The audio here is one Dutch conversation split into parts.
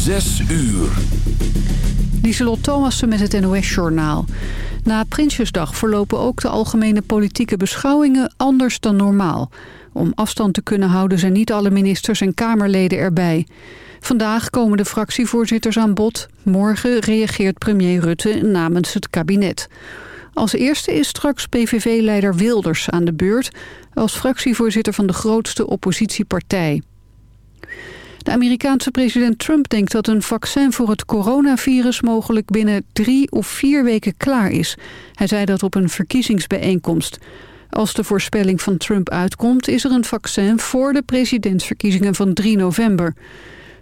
Zes uur. Lieselot Thomassen met het NOS-journaal. Na Prinsjesdag verlopen ook de algemene politieke beschouwingen anders dan normaal. Om afstand te kunnen houden zijn niet alle ministers en Kamerleden erbij. Vandaag komen de fractievoorzitters aan bod. Morgen reageert premier Rutte namens het kabinet. Als eerste is straks PVV-leider Wilders aan de beurt... als fractievoorzitter van de grootste oppositiepartij. Amerikaanse president Trump denkt dat een vaccin voor het coronavirus mogelijk binnen drie of vier weken klaar is. Hij zei dat op een verkiezingsbijeenkomst. Als de voorspelling van Trump uitkomt is er een vaccin voor de presidentsverkiezingen van 3 november.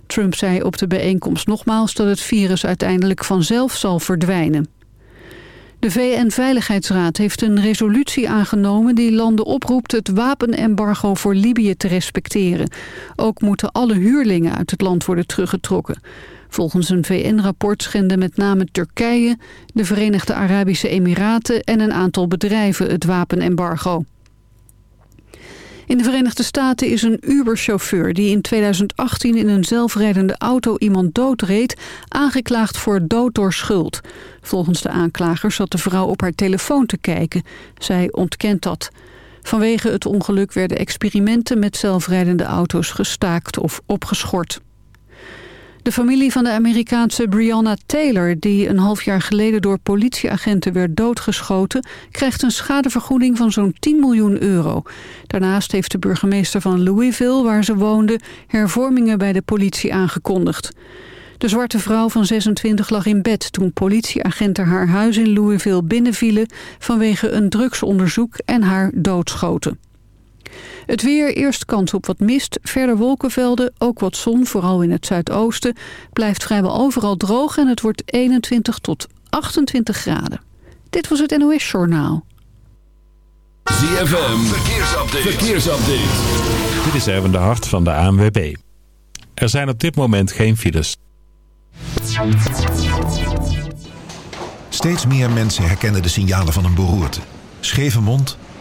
Trump zei op de bijeenkomst nogmaals dat het virus uiteindelijk vanzelf zal verdwijnen. De VN-veiligheidsraad heeft een resolutie aangenomen die landen oproept het wapenembargo voor Libië te respecteren. Ook moeten alle huurlingen uit het land worden teruggetrokken. Volgens een VN-rapport schenden met name Turkije, de Verenigde Arabische Emiraten en een aantal bedrijven het wapenembargo. In de Verenigde Staten is een Uber-chauffeur die in 2018 in een zelfrijdende auto iemand doodreed, aangeklaagd voor dood door schuld. Volgens de aanklager zat de vrouw op haar telefoon te kijken. Zij ontkent dat. Vanwege het ongeluk werden experimenten met zelfrijdende auto's gestaakt of opgeschort. De familie van de Amerikaanse Breonna Taylor... die een half jaar geleden door politieagenten werd doodgeschoten... krijgt een schadevergoeding van zo'n 10 miljoen euro. Daarnaast heeft de burgemeester van Louisville, waar ze woonde... hervormingen bij de politie aangekondigd. De zwarte vrouw van 26 lag in bed toen politieagenten haar huis in Louisville binnenvielen... vanwege een drugsonderzoek en haar doodschoten. Het weer, eerst kans op wat mist, verder wolkenvelden, ook wat zon, vooral in het zuidoosten. Blijft vrijwel overal droog en het wordt 21 tot 28 graden. Dit was het NOS Journaal. ZFM, verkeersupdate. verkeersupdate. Dit is even de hart van de ANWB. Er zijn op dit moment geen files. Steeds meer mensen herkennen de signalen van een beroerte. Scheve mond,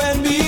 and me.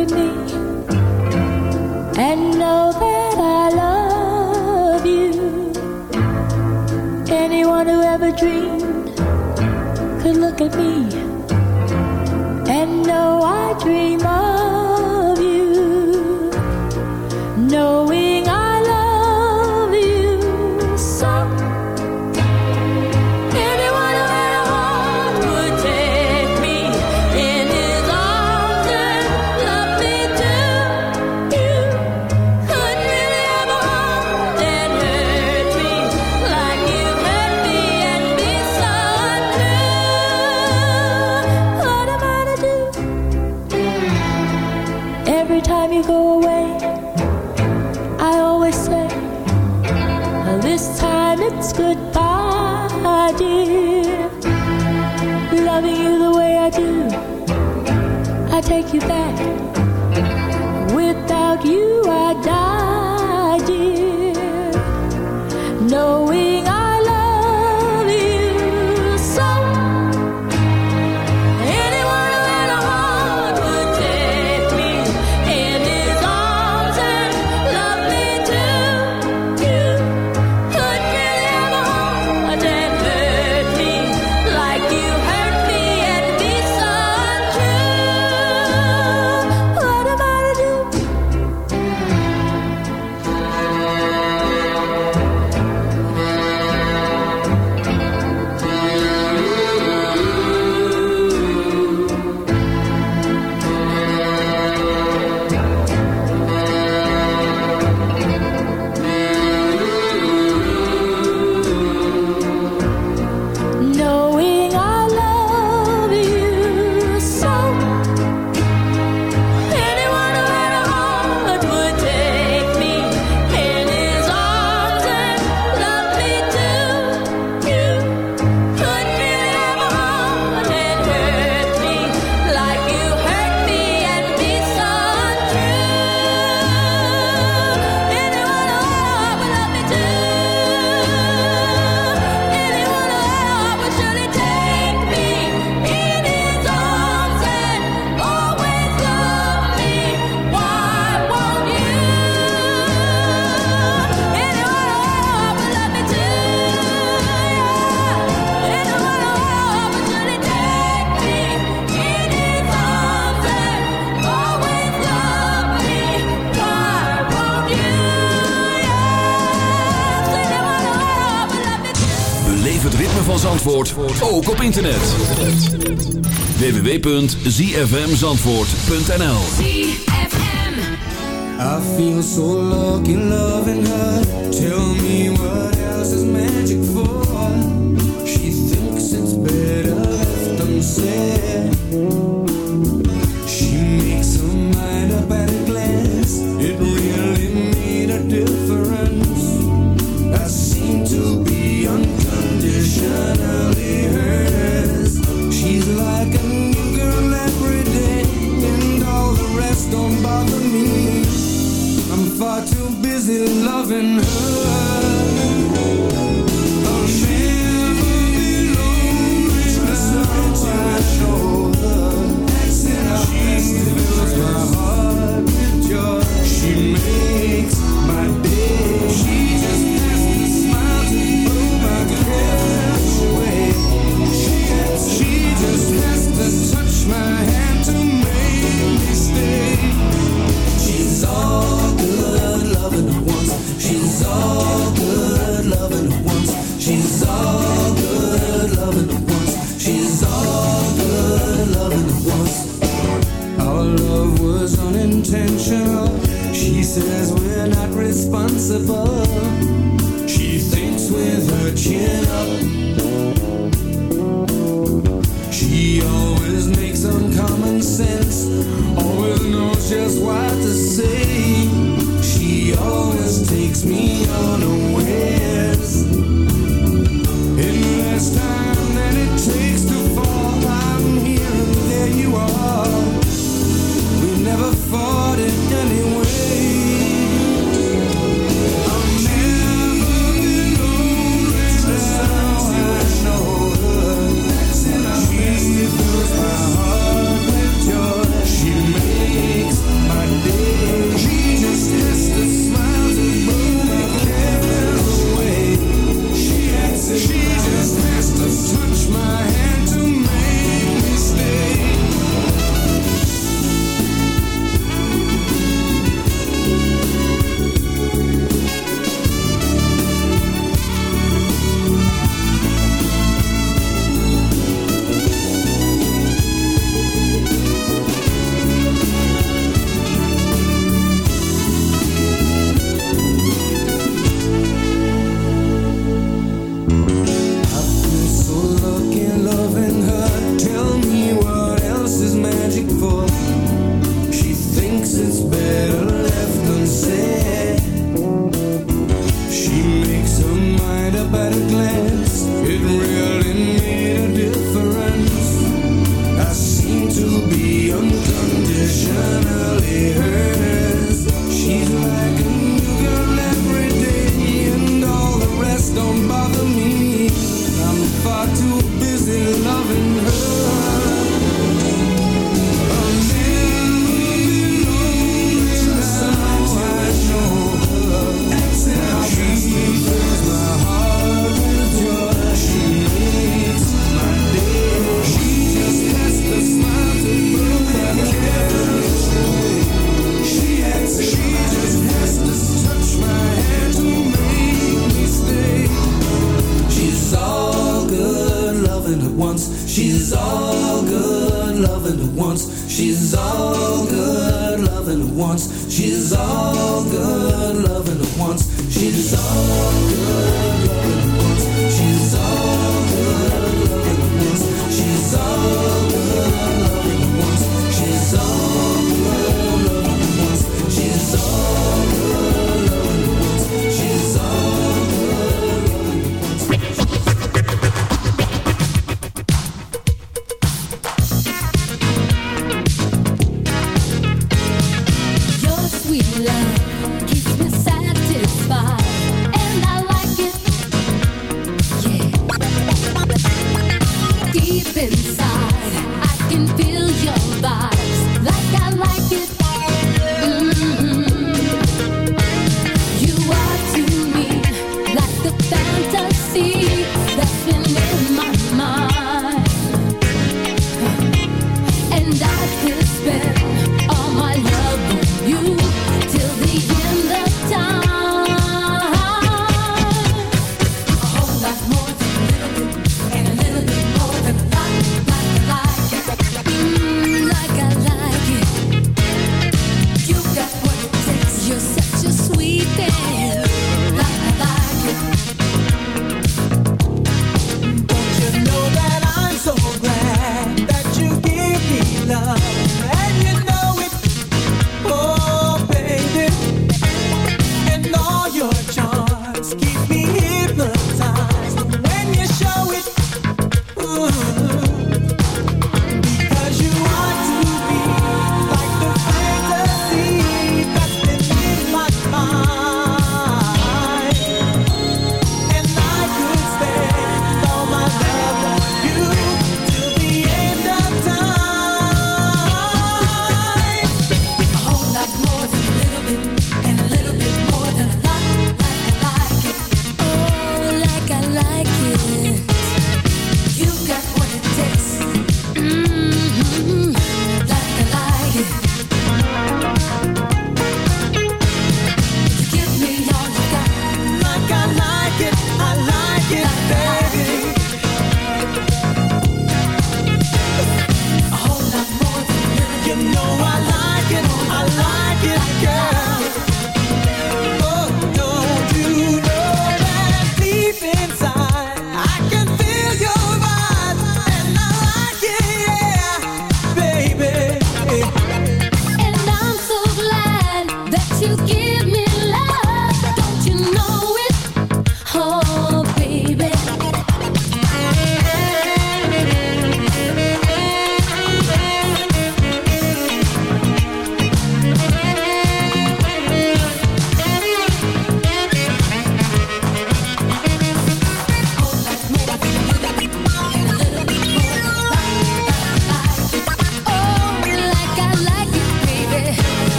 at me and know that I love you. Anyone who ever dreamed could look at me ook op internet. www.zfmzandvoort.nl I feel so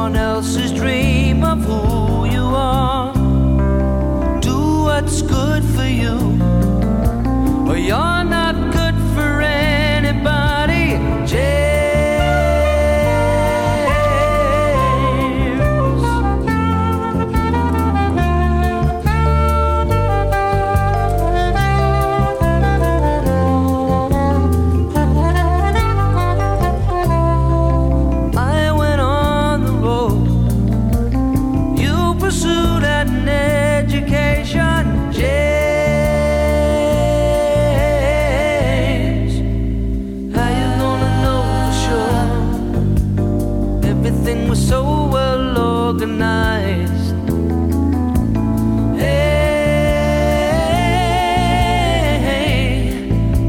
someone else. everything was so well organized. Hey,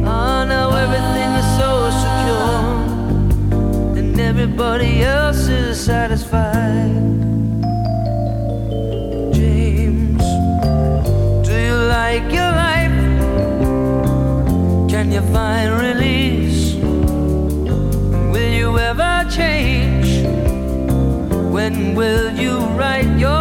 oh, now everything is so secure, and everybody else is satisfied. When will you write your